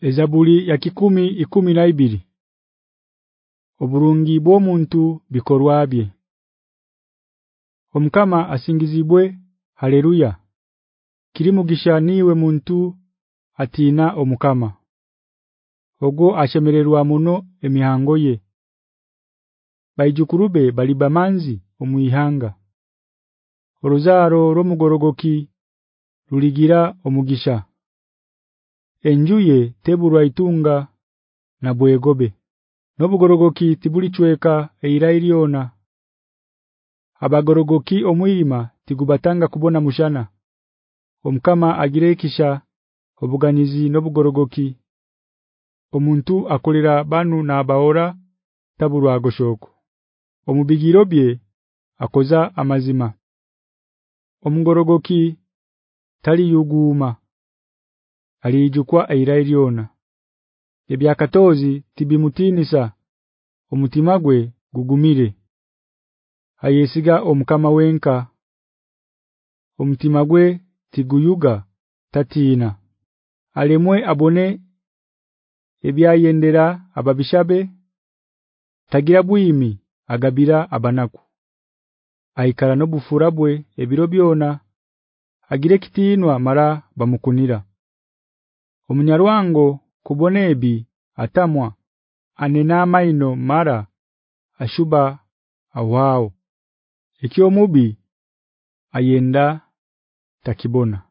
Ezabuli ya kikumi ikumi na ibiri. Oburungi bw'omuntu bikorwabye Omkama asingizibwe haleluya. Kirimugisha niwe muntu atina omukama. Ogo ashemererwa muno emihango ye. Baijukurube balibamanzi omuyihanga Oruzaro romugorogoki ruligira omugisha Enjuye teburwa itunga na bwegobe. Nobugorogoki tibulichweka eira iliona Abagorogoki omuyima tigubatanga kubona mushana. Omkama agirekisha obuganizi nobugorogoki. Omuntu akolera banu na baora taburwa agoshoko Omubigirobye akoza amazima. Omugorogoki tali yuguma alijukwa eira iliona Ebyakatozi tibimutinisa omutimagwe gugumire. Ayesiga omukama wenka. Omutimagwe tiguyuga tatina Alemwe abone ebyayendera ababishabe tagira bwimi agabira abanaku. Aikara nobufurabwe ebiro byona agire kitinwa mara bamukunira Omunyarwango kubonebi atamwa anena maino mara ashuba awao. Ekyo mubi ayenda takibona